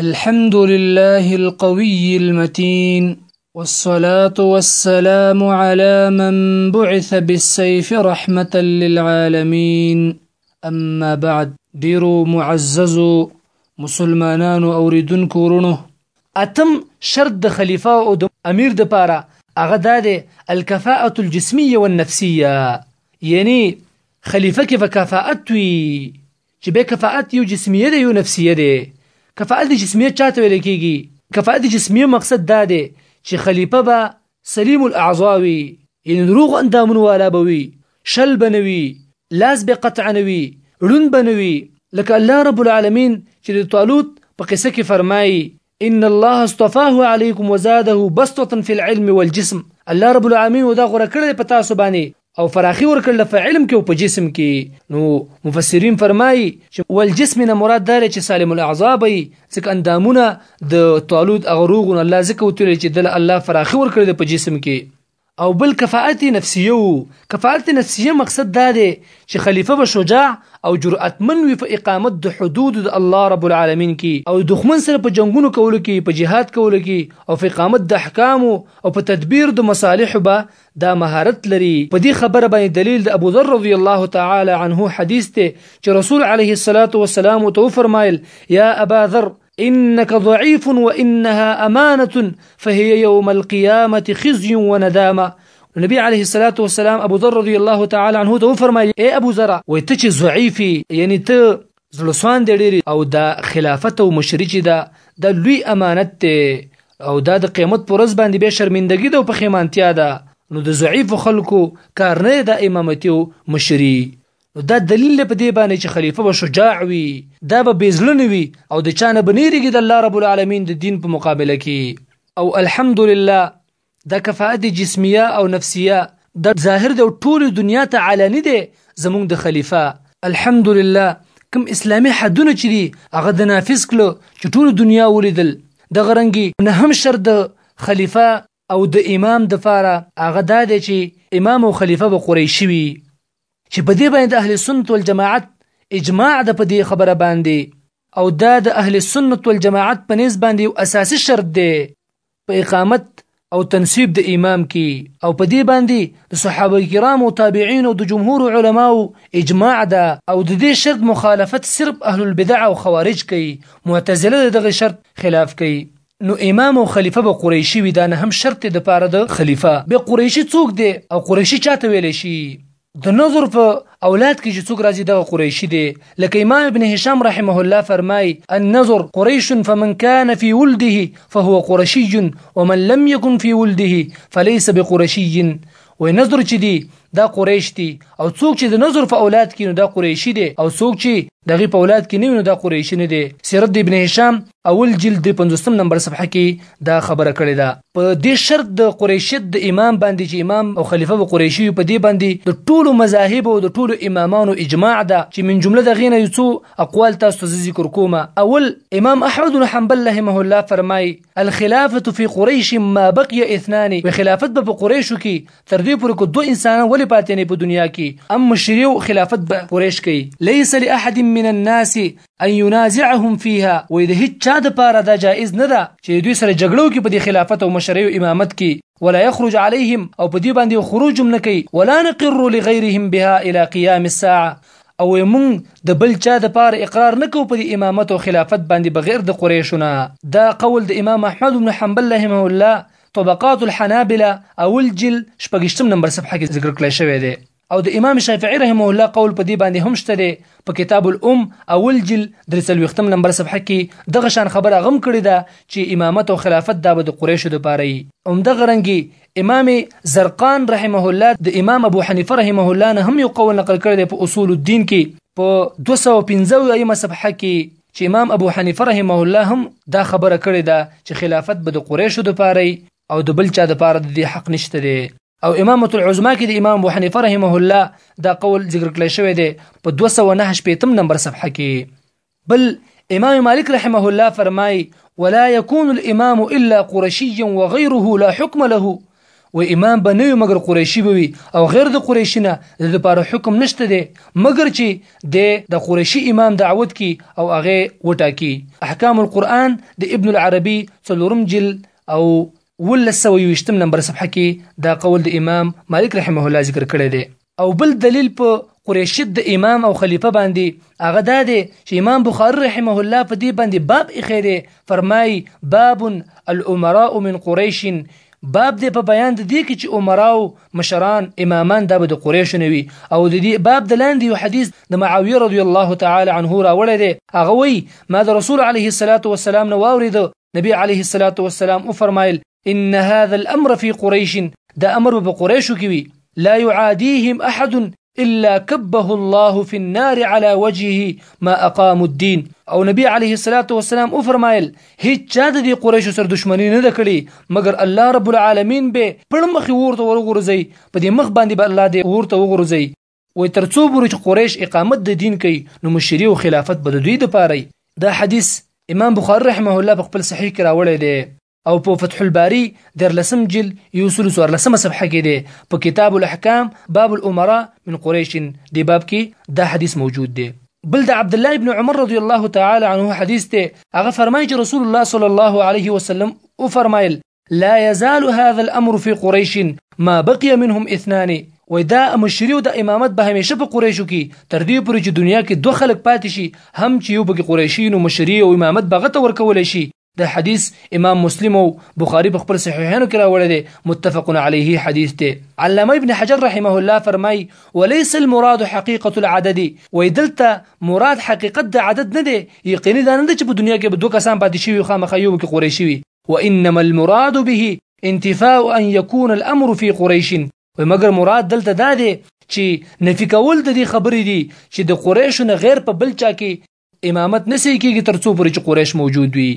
الحمد لله القوي المتين والصلاة والسلام على من بعث بالسيف رحمة للعالمين أما بعد ديرو معززو مسلمانانو اوریدونکو ورونو اتم شرط د خلیفہ او د امیر د پاره هغه دا دی الکفاءه الجسميه والنفسيه یعنی خلیفہ کې وکفاءت وي چې به کفاءت یو جسمیه دی یو نفسیه دی کفاءت جسمیه چاته ویل کیږي کفاءت جسمیه مقصد دا دی چې خلیفه به سلیم الاعضاء وي یعنی روغ اندامونو والا به وي شل بنوي لاس به قطع نوي ړون بنوي لکه الله رب العالمین چې د طالوت په قصه کې فرمایي ان الله اصطفاه عليكم وزاده بسطه في العلم والجسم الله رب العالمين ودا غره کړل په تاسو باندې او فراخي ورکړل په علم کې او په جسم کې نو مفسرین فرمایي چې ول جسم نه مراد دار چې سالم الاعضاء وي ځکه اندامونه د طالوت اغروغون الله ځکه وتل چې دل الله فراخي ورکړي په جسم کې او بل کفاءت نفسیه وو کفاءت نفسیه مقصد دا دی چې خلیفه به شجاع او جرأتمن وي په اقامت د حدود د الله رب العالمین کې او دښمن سره په جنگونو کولو کې په جهاد کولو کې او په اقامت د احکام او په تدبیر د مصالح به دا مهارت لري په دې خبره باندې دلیل د ابو ذر رضی الله تعالی عنه حدیث ته چې رسول علیه الصلاۃ والسلام تو فرمایل یا ابا ذر انك ضعيف وانها امانه فهي يوم القيامه خزي وندامه نبی علیه الصلاۃ والسلام ابو ذر رضی الله تعالی عنه ته فرمایي اے ابو ذر وای ته چې ضعیف یعنی ته زړسوان دی ډیر او دا خلافت او مشرچ دا د لوی امانت ته او دا د قیامت پر ورځ باندې به شرمندګي ده او پخیمانتیا ده نو د ضعیف خلکو کار نه د امامتي او مشري نو دا دلیل دی په دې باندې چې خلیفه به شجاع وي دا به بې زړه نه وي او د چا نه به نیریږي د الله رب العالمین د دین په مقابله کې او الحمدلله دا کفاءت جسمیه او نفسیه دا ظاهر د ټول دنیا ته علني دی زمونږ د خلیفه الحمدلله کوم اسلامي حدونه چې دي هغه د نافذ کړو چې ټول دنیا ولیدل د غرنګي نه هم شر د خلیفه او د امام د پاره هغه دا دی چې امام او خلیفه به قریشي وي چې په دې باندې د اهل سنت والجماعت اجماع ده په دې خبره باندې او دا د اهل سنت والجماعت په نسبت باندې یو اساسي شرط دی په اقامت او تنسیب د امام کې او په دې باندې د صحابه کرام او تابعین او د جمهور علماو اجماع ده او د دې شرط مخالفت صرف اهل البدع او خوارج کوي معتزله دغه شرط خلاف کوي نو امام او خلیفه به قریشی وی دا نه هم شرط دی دپاره د خلیفه به قریشی څوک دی او قریشی چاته ویل شي د نظر په اولاد کې چې څوک راځي دغه قریشی دی لکه امام ابن هشام رحمه الله فرمای النظر قریش فمن كان في ولده فهو قرشي ومن لم يكن في ولده فليس بقرشي وای نظر چې دی دا قریش دی او څوک چې د نظر په اولاد کې نو دا قریشی دی او څوک چې دغه په اولاد کې نه نو دا قریشی نه دی سیرت ابن هشام اول جلد 350 نمبر صفحه کې دا خبره کړې ده په دې شرط د قریشیت د امام باندې چې امام او خلیفہ به قریشی په دې باندې د ټولو مذاهب او د ټولو امامانو اجماع ده چې من جمله د غینه یو څو اقوال تاسو ذکر کوم اول امام احمد بن حنبل رحمه الله فرمای الخلافه فی قریش ما بقی اثنان و خلافت به په قریشو کې تر دې پورې کو دوه انسانان ولې پاتې نه په دنیا کې ام مشری او خلافت به قریش کوي ليس لاحد من الناس ان ينازعهم فيها وې د هیڅ چا د پاره دا جایز نه ده چې دوی سره جګړو کې په دې خلافت او مشری او امامت کې ولا يخرج عليهم او په دې باندې خروج هم نه کوي ولا نقر لغيرهم بها الى قيام الساعه او موږ د بل چا د پار اقرار نه کوو په دې امامت او خلافت باندې بغیر د قریشونه دا قول د امام احمد بن حنبل رحمه الله طبقات الحنابلة اول جل شپږشتم نمبر صفحه کې ذکر کړی شوی دی او د امام شافعي رحمه الله قول په دې باندې هم شته دی په کتاب الام اول جل درې څلوېښتم نمبر صفحه کې دغه شان خبره غم کړې ده چې امامت او خلافت دا به د قریشو دپاره وي همدغه رنګې امام زرقان رحمه الله د امام ابو حنیفه رحمه الله نه هم یو قول نقل کړی دی په اصول الدین کې په 215 ایمه صفحه کې چې امام ابو حنیفه رحمه الله هم دا خبره کړې ده چې خلافت به د قریشو دپاره او د بل چا د پاره د دې حق نشته دی او امامت العظما کې د امام ابو حنیفه رحمه الله دا قول ذکر کړی شوی دی په 209 شپږم نمبر صفحه کې بل امام مالک رحمه الله فرمای ولا يكون الامام الا قرشيا وغيره لا حكم له و امام به نه مګر قریشي به وي او غیر د قریشي نه د لپاره حکم نشته دی مګر چې د د قریشي امام دعوت کی او هغه وټاکی احکام القرآن د ابن العربي څلورم جلد او ولس سوه یوشتم نمبر صفحه کې دا قول د امام مالک رحمه الله ذکر کړی دی او بل دلیل په قریشت د امام او خلیفه باندې هغه دا دی چې امام بخاری رحمه الله په دې باندې باب اخی دی فرمای باب الامراء من قریش باب دی په بیان د دې کې چې عمراو مشران امامان دا به د قریش نه وي او د دې باب د لاندې یو حدیث د معاویه رضی الله تعالی عنه راوړی دی هغه وی ما د رسول علیه الصلاۃ والسلام نو واورید نبی علیه الصلاۃ والسلام او فرمایل ان هذا الامر في قريش دا امر به قريش کې وي لا يعاديهم احد الا كبه الله في النار على وجهه ما اقام الدين او نبی عليه الصلاه والسلام او فرمایل هیڅ چا د قریشو سره دښمنی نه کړي مګر الله رب العالمین به پړمخي ورته ورغورځي په دې مخ باندې به الله دې ورته وغورځي وای تر څو پورې چې قریش اقامت د دین کوي نو مشري او خلافت به د دوی د پاره دا حدیث امام بخاری رحمه الله په خپل صحیح کې راوړی دی او په فتح الباری در لسم جل یو سل سوار لسم صفحه کې دی په کتاب الاحکام باب الامراء من قریش دی باب کې دا حدیث موجود دی بل د عبد الله ابن عمر رضی الله تعالی عنه حدیث ته هغه فرمایي چې رسول الله صلی الله علیه وسلم او فرمایل لا يزال هذا الامر في قريش ما بقي منهم اثنان وای دا مشری او د امامت به همیشه په قریشو کې تر دې پورې چې دنیا کې دوه خلک پاتې شي هم چې یو پکې قریشي نو مشری او امامت به غته ورکول شي د حدیث امام مسلم او بخاری په خپل صحیحانو کې راوړی دی متفق علیه حدیث دی علامه ابن حجر رحمه الله فرمای وليس المراد حقيقه العدد ویدلته مراد حقیقت د عدد نه دی یقیني دا نه چې په دنیا کې به دوه کسان پاتې شي خامخا یو کې قریشي وي وانما المراد به انتفاء ان يكون الامر في قريش ومګر مراد دلته دا دی چې نفي کول د دې خبرې دي چې د قریشو نه غیر په بل چا کې امامت نسی کیږي ترڅو پورې چې قریش موجود وي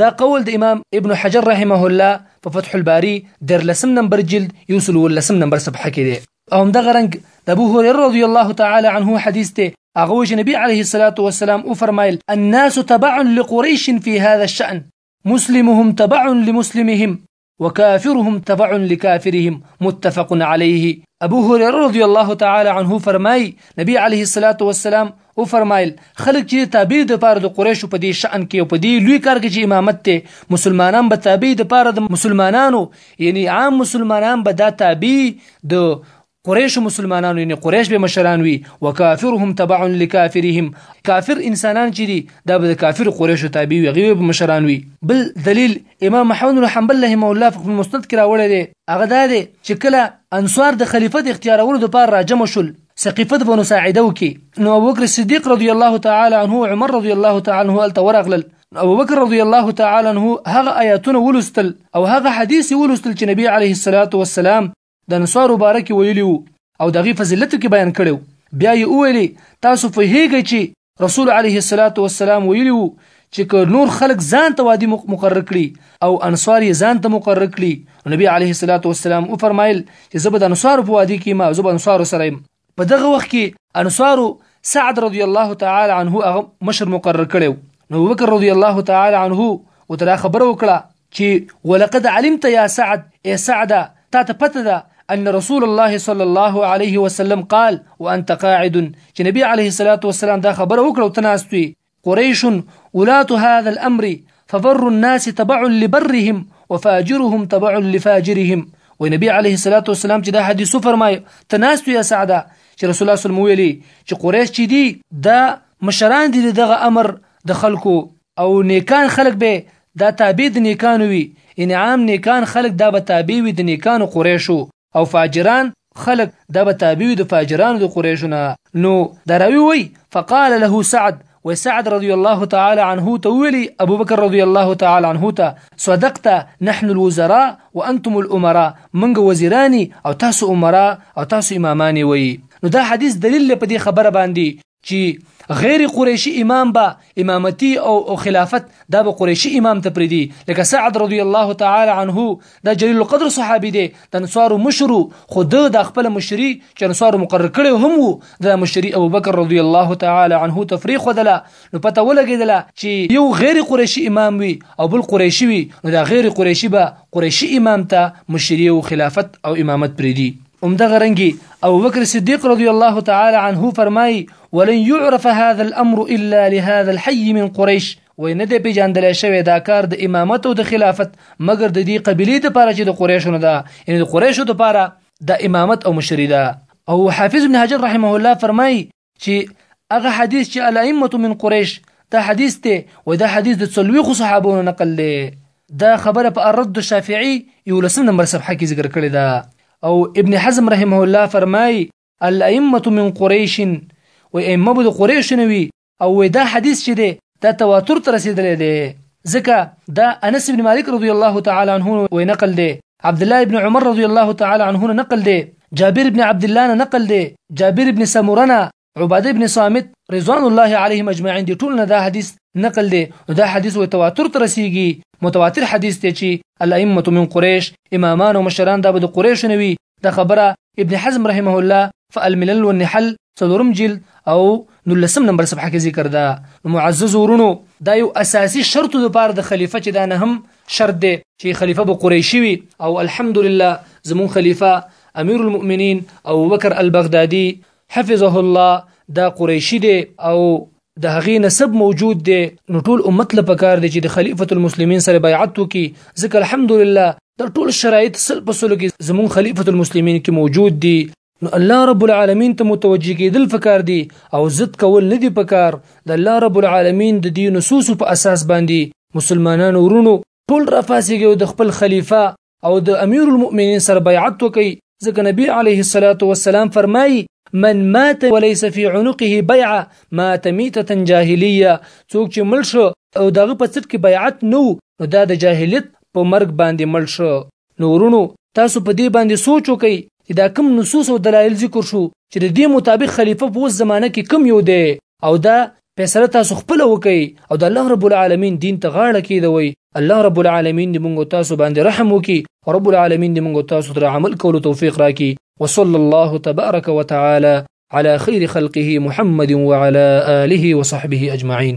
دا قول د امام ابن حجر رحمه الله په فتح الباری در لسم نمبر جلد یوسل ولسم نمبر صفحه کې دی او هم دغه رنګ د ابو هريره رضی الله تعالی عنه حدیث دی هغه چې نبی عليه الصلاه والسلام او فرمایل الناس تبع لقريش في هذا الشأن مسلمهم تبع لمسلمهم وكافرهم تبع لكافرهم متفق عليه ابو هريره رضی الله تعالی عنه فرمای نبی علیه الصلاۃ والسلام او فرمایل خلک چې تابع د پاره د قریشو په دې شأن کې او په دې لوی کار کې چې امامت ته مسلمانان به تابع د پاره د مسلمانانو یعنی عام مسلمانان به دا تابع د قریش مسلمانانو یعنی قریش به مشران وي وکافرهم تبع لکافرهم کافر انسانان چې دي دا به کافر قریش تابع وي غیب مشران وي بل دلیل امام محمد بن حنبل رحمه الله په مستند کې راوړی دی هغه دا دی چې کله انصار د خلیفت اختیارولو لپاره راجم شول سقیفت بنو ساعده کې نو ابوبکر صدیق رضی الله تعالی عنه عمر رضی الله تعالی عنه ال تورغلل ابو بکر رضی الله تعالی عنه هغه آیاتونه ولستل او هغه حدیث ولستل چې نبی علیه الصلاۃ والسلام د نصارو باره کې ویلي وو او دغه فضیلت کې بیان کړو بیا یې وویلې تاسو په هیګی چې رسول علیه الصلاۃ والسلام ویلي وو چې که نور خلک ځان ته وادي مقرر کړي او انصار یې ځان ته مقرر کړي نبی علیه الصلاۃ والسلام او فرمایل چې زبد انصار په وادي کې ما زبد انصار سره په دغه وخت کې انصارو سعد رضی الله تعالی عنه هغه مشر مقرر کړو نو بکر رضی الله تعالی عنه وترا خبر وکړه چې ولقد علمت يا سعد اي سعد تا ته پته ده أن رسول الله صلى الله عليه وسلم قال وأنت قاعد چې نبی عليه الصلاة والسلام دا خبره وکړه او تناستوي قريش ولاة هذا الأمر فبر الناس تبع لبرهم وفاجرهم تبع لفاجرهم وی نبی علیه الصلاۃ والسلام چې دا حدیث فرمایو تناستو یا سعدا چې رسول الله صلی الله علیه ویلي چې قریش چې دي دا مشران دي دغه امر د خلکو او نیکان خلک به دا تابع د نیکانو وي انعام نیکان خلک دا به تابع وي د نیکانو قریشو او فاجران خلق دا به تابع وي د فاجرانو د قریشو نه نو دا راوي وي فقال له سعد و سعد رضی الله تعالی عنه ته ویلي ابو بکر رضی الله تعالی عنه ته صدقت نحن الوزراء وانتم الامراء منګ وزیرانی او تاسو امراء او تاسو امامانی وي نو دا حدیث دلیل په دې خبره باندې چې غیر قریشی امام با امامتی او او خلافت دا به قریشی امام ته پریدي لکه سعد رضی الله تعالی عنه دا جلیل القدر صحابي دی د انصارو مشرو خو د د خپل مشری چې انصارو مقرر کړي هم وو د مشری ابو بکر رضی الله تعالی عنه تفریق ودله نو پته ولګیدله چې یو غیر قریشی امام وي او بل قریشی وي نو دا غیر قریشی به قریشی امام ته مشری او خلافت او امامت پریدي همدغه رنګي او بکر صدیق رضی الله تعالی عنه فرمایي ولن يعرف هذا الامر الا لهذا الحي من قريش وای نه دی پیژندل شوی دا کار د امامت او د خلافت مګر د دې قبيله د پاره چې د قریشو نه ده یعنی د قریشو د پاره د امامت او مشری ده او حافظ ابن حجر رحمه الله فرمایي چې هغه حدیث چې الائمه من قریش دا حدیث ته و دا حدیث د څلويخو صحابو نه نقل دی دا خبره په الرد الشافعي یو لسم نمبر صفحه کې ذکر کړې ده او ابن حزم رحمه الله فرمای الائمه من قریش و ائمه د قریش نه وي او دا حدیث چې دی دا تواتر ته رسیدلی دی ځکه دا انس بن مالک رضی الله تعالی عنه وی نقل دی عبد الله بن عمر رضی الله تعالی عنه نقل دی جابر بن عبد الله نه نقل دی جابر بن سمره نه عباده بن صامت رضوان الله علیهم اجمعین دی ټول نه دا حدیث نقل دی او دا حدیث و تواتر تر رسیږي متواتر حدیث دی چې الائمه من قریش امامان او مشران دا به د قریش نه وي دا خبره ابن حزم رحمه الله فالملل والنحل څلورم جلد او نولسم نمبر صفحه کې ذکر ده نو معزز ورونو دا یو اساسي شرط د پاره د خلیفہ چې دا نه هم شرط دی چې خلیفہ به قریشي وي او الحمدلله زمون خلیفہ امیر المؤمنین او بکر البغدادي حفظه الله دا قریشي دی او د هغې نسب موجود دی نو ټول امت له پکار دی چې د خلیفۃ المسلمین سره بیعت وکړي ځکه الحمدلله دا ټول شرایط سل په سلو کې زمون خلیفۃ المسلمین کې موجود دي نو الله رب العالمین ته متوجه کېدل فکر دي او ضد کول نه دي پکار د الله رب العالمین د دې نصوص په اساس باندې مسلمانانو ورونو ټول رافاسیږي د خپل خلیفہ او د امیر المؤمنین سره بیعت وکي ځکه نبی علیه الصلاۃ والسلام فرمایي من مات وليس في عنقه بيعه مات ميته جاهليه څوک چې مل شو او دغه په څټ کې بیعت نو نو دا د جاهلیت په مرګ باندې مل شو نو ورونو تاسو په دې باندې سوچ وکړئ چې دا کم نصوص او دلایل ذکر شو چې د دې مطابق خلیفہ په اوس زمانه کې کم یو دی او دا فیصله تاسو خپله وکړئ او د الله رب العالمین دین ته غاړه کېدوئ. الله رب العالمین دې موږ او تاسو باندې رحم وکړي او رب العالمین دې موږ او تاسو ته د عمل کولو توفیق راکړي. وصلی الله تبارک وتعالی علی خیر خلقه محمد وعلی آله وصحبه اجمعین.